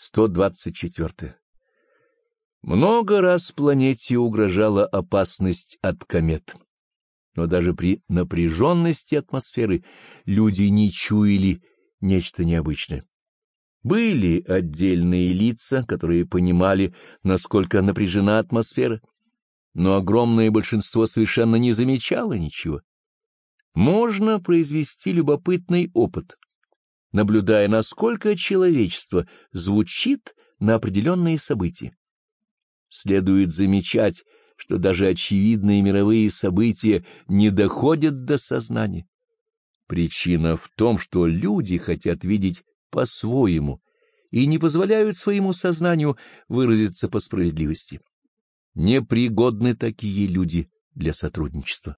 124. Много раз планете угрожала опасность от комет, но даже при напряженности атмосферы люди не чуяли нечто необычное. Были отдельные лица, которые понимали, насколько напряжена атмосфера, но огромное большинство совершенно не замечало ничего. Можно произвести любопытный опыт — наблюдая, насколько человечество звучит на определенные события. Следует замечать, что даже очевидные мировые события не доходят до сознания. Причина в том, что люди хотят видеть по-своему и не позволяют своему сознанию выразиться по справедливости. Непригодны такие люди для сотрудничества.